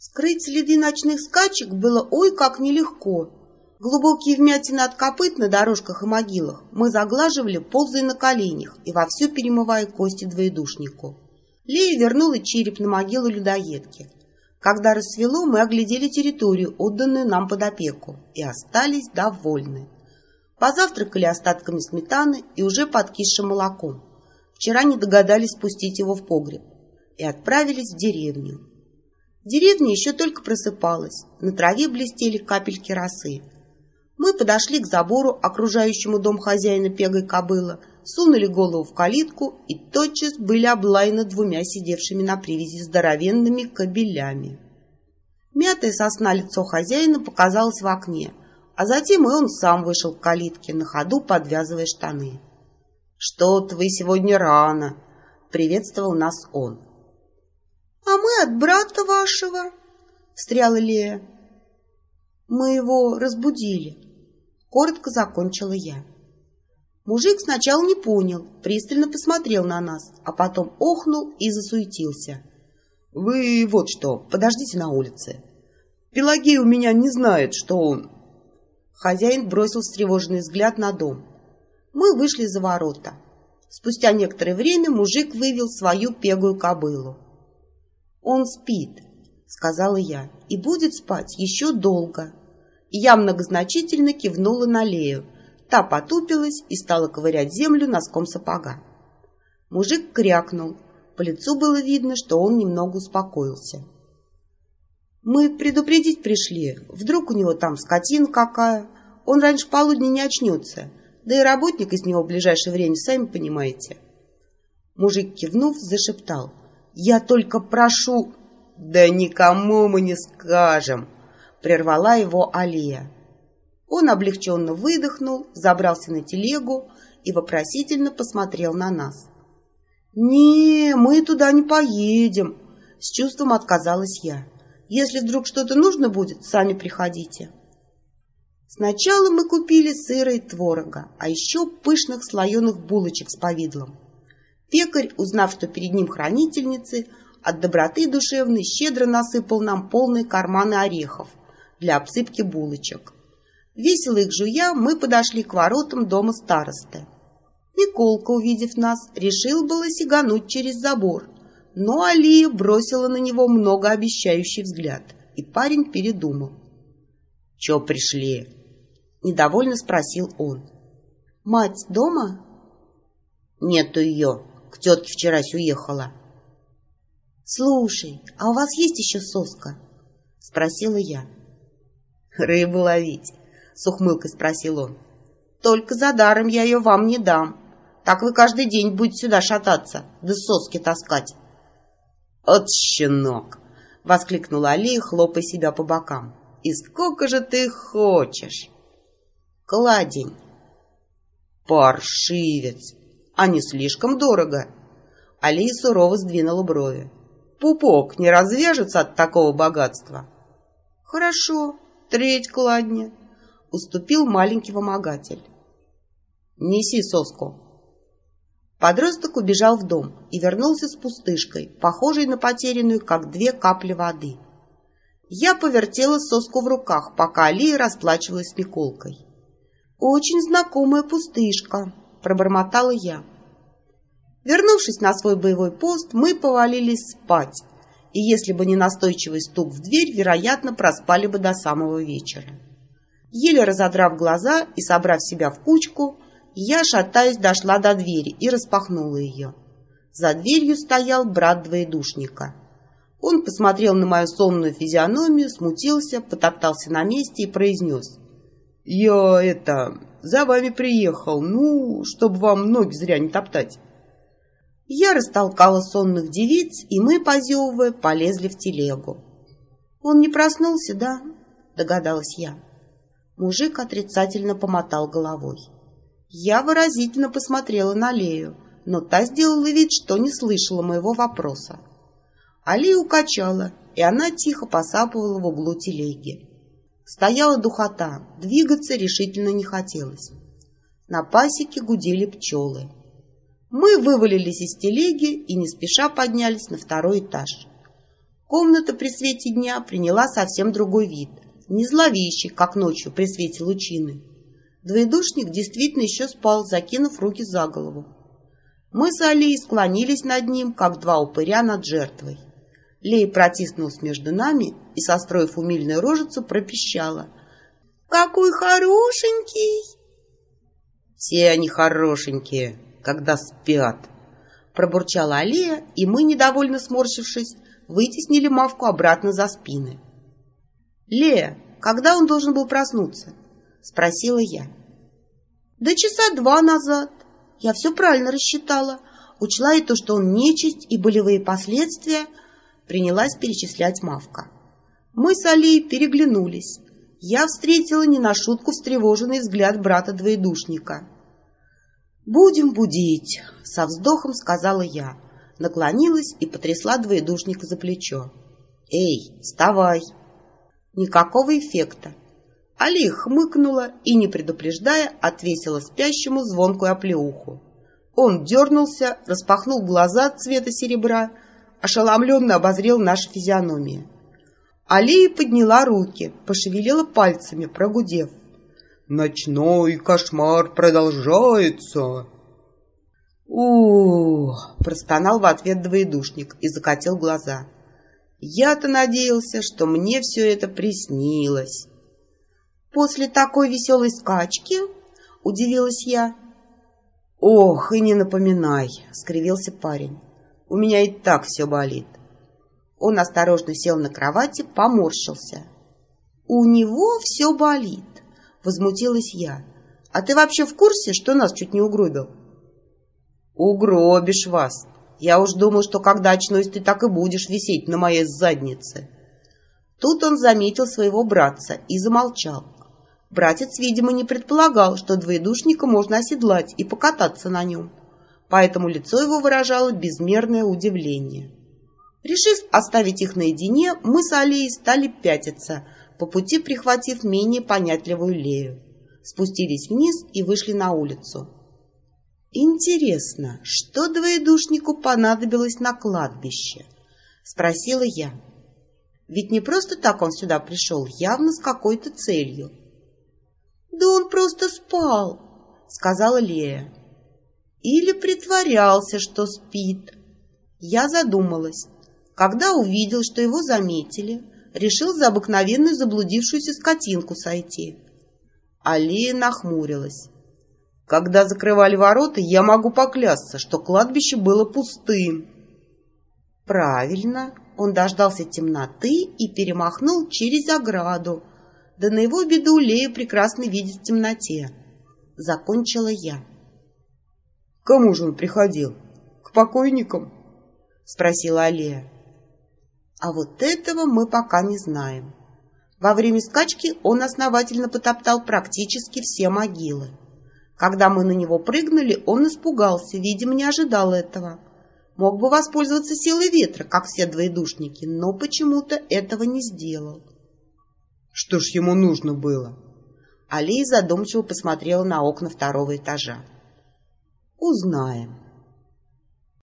Скрыть следы ночных скачек было ой как нелегко. Глубокие вмятины от копыт на дорожках и могилах мы заглаживали, ползая на коленях и вовсю перемывая кости двоедушнику. Лея вернула череп на могилу людоедки. Когда рассвело, мы оглядели территорию, отданную нам под опеку, и остались довольны. Позавтракали остатками сметаны и уже подкисшим молоком. Вчера не догадались спустить его в погреб. И отправились в деревню. Деревня еще только просыпалась. На траве блестели капельки росы. Мы подошли к забору, окружающему дом хозяина пегой кобыла, сунули голову в калитку и тотчас были облаяны двумя сидевшими на привязи здоровенными кобелями. Мятое сосна лицо хозяина показалось в окне, а затем и он сам вышел к калитке, на ходу подвязывая штаны. «Что-то вы сегодня рано!» — приветствовал нас он. «А мы от брата вашего!» — встряла Лея. «Мы его разбудили», — коротко закончила я. Мужик сначала не понял, пристально посмотрел на нас, а потом охнул и засуетился. «Вы вот что, подождите на улице. Пелагея у меня не знает, что он...» Хозяин бросил встревоженный взгляд на дом. Мы вышли за ворота. Спустя некоторое время мужик вывел свою пегую кобылу. «Он спит», — сказала я, — «и будет спать еще долго». Я многозначительно кивнула на Лею. Та потупилась и стала ковырять землю носком сапога. Мужик крякнул. По лицу было видно, что он немного успокоился. «Мы предупредить пришли. Вдруг у него там скотина какая. Он раньше полудня не очнется. Да и работник из него в ближайшее время, сами понимаете. Мужик, кивнув, зашептал. «Я только прошу...» «Да никому мы не скажем!» Прервала его Алия. Он облегченно выдохнул, забрался на телегу и вопросительно посмотрел на нас. «Не, мы туда не поедем!» С чувством отказалась я. «Если вдруг что-то нужно будет, сами приходите». Сначала мы купили сыра и творога, а еще пышных слоеных булочек с повидлом. Пекарь, узнав, что перед ним хранительницы, от доброты душевной щедро насыпал нам полные карманы орехов для обсыпки булочек. Весело их жуя, мы подошли к воротам дома старосты. Николка, увидев нас, решил было сигануть через забор, но Алия бросила на него многообещающий взгляд, и парень передумал. — Че пришли? — недовольно спросил он. «Мать дома?» «Нету ее. К тетке вчерась уехала». «Слушай, а у вас есть еще соска?» — спросила я. «Рыбу ловить?» — с ухмылкой спросил он. «Только за даром я ее вам не дам. Так вы каждый день будете сюда шататься, да соски таскать». «От щенок!» — воскликнула Алия, хлопая себя по бокам. «И сколько же ты хочешь?» Кладень. Паршивец. А не слишком дорого. Алия сурово сдвинула брови. Пупок не развяжется от такого богатства. Хорошо, треть кладня. Уступил маленький вымогатель. Неси соску. Подросток убежал в дом и вернулся с пустышкой, похожей на потерянную, как две капли воды. Я повертела соску в руках, пока Алия расплачивалась с Миколкой. «Очень знакомая пустышка», — пробормотала я. Вернувшись на свой боевой пост, мы повалились спать, и если бы не настойчивый стук в дверь, вероятно, проспали бы до самого вечера. Еле разодрав глаза и собрав себя в кучку, я, шатаясь, дошла до двери и распахнула ее. За дверью стоял брат двоедушника. Он посмотрел на мою сонную физиономию, смутился, потоптался на месте и произнес — я это, за вами приехал, ну, чтобы вам ноги зря не топтать. Я растолкала сонных девиц, и мы, позевывая, полезли в телегу. Он не проснулся, да? Догадалась я. Мужик отрицательно помотал головой. Я выразительно посмотрела на Лею, но та сделала вид, что не слышала моего вопроса. Алия укачала, и она тихо посапывала в углу телеги. Стояла духота, двигаться решительно не хотелось. На пасеке гудели пчелы. Мы вывалились из телеги и не спеша поднялись на второй этаж. Комната при свете дня приняла совсем другой вид, не зловещий, как ночью при свете лучины. Двоедушник действительно еще спал, закинув руки за голову. Мы с Алией склонились над ним, как два упыря над жертвой. Лей протиснулась между нами и, состроив умильную рожицу, пропищала. «Какой хорошенький!» «Все они хорошенькие, когда спят!» Пробурчала Алия, и мы, недовольно сморщившись, вытеснили Мавку обратно за спины. «Лея, когда он должен был проснуться?» — спросила я. «Да часа два назад. Я все правильно рассчитала. Учла и то, что он нечисть, и болевые последствия. Принялась перечислять Мавка. Мы с Алией переглянулись. Я встретила не на шутку встревоженный взгляд брата-двоедушника. «Будем будить», — со вздохом сказала я. Наклонилась и потрясла двоедушника за плечо. «Эй, вставай!» Никакого эффекта. Али хмыкнула и, не предупреждая, отвесила спящему звонкую оплеуху. Он дернулся, распахнул глаза цвета серебра, ошеломленно обозрел наши физиономии. Алия подняла руки, пошевелила пальцами, прогудев. «Ночной кошмар продолжается!» у, -у, -у простонал в ответ двоедушник и закатил глаза. Я-то надеялся, что мне все это приснилось. После такой веселой скачки, удивилась я. Ох, и не напоминай, скривился парень. У меня и так все болит. Он осторожно сел на кровати, поморщился. У него все болит, возмутилась я. А ты вообще в курсе, что нас чуть не угробил? Угробишь вас. Я уж думал, что когда очнусь, ты так и будешь висеть на моей заднице. Тут он заметил своего братца и замолчал. Братец, видимо, не предполагал, что двоедушника можно оседлать и покататься на нем, поэтому лицо его выражало безмерное удивление. Решив оставить их наедине, мы с Алией стали пятиться, по пути прихватив менее понятливую Лею. Спустились вниз и вышли на улицу. «Интересно, что двоедушнику понадобилось на кладбище?» — спросила я. «Ведь не просто так он сюда пришел, явно с какой-то целью». «Да он просто спал», — сказала Лея. «Или притворялся, что спит». Я задумалась. Когда увидел, что его заметили, решил за обыкновенную заблудившуюся скотинку сойти. Алия нахмурилась. Когда закрывали ворота, я могу поклясться, что кладбище было пустым. Правильно, он дождался темноты и перемахнул через ограду, да на его беду Лея прекрасно видит в темноте. Закончила я. — Кому же он приходил? К покойникам? — спросила Алия. — А вот этого мы пока не знаем. Во время скачки он основательно потоптал практически все могилы. Когда мы на него прыгнули, он испугался, видимо, не ожидал этого. Мог бы воспользоваться силой ветра, как все двоедушники, но почему-то этого не сделал. Что ж ему нужно было? Алия задумчиво посмотрела на окна второго этажа. Узнаем.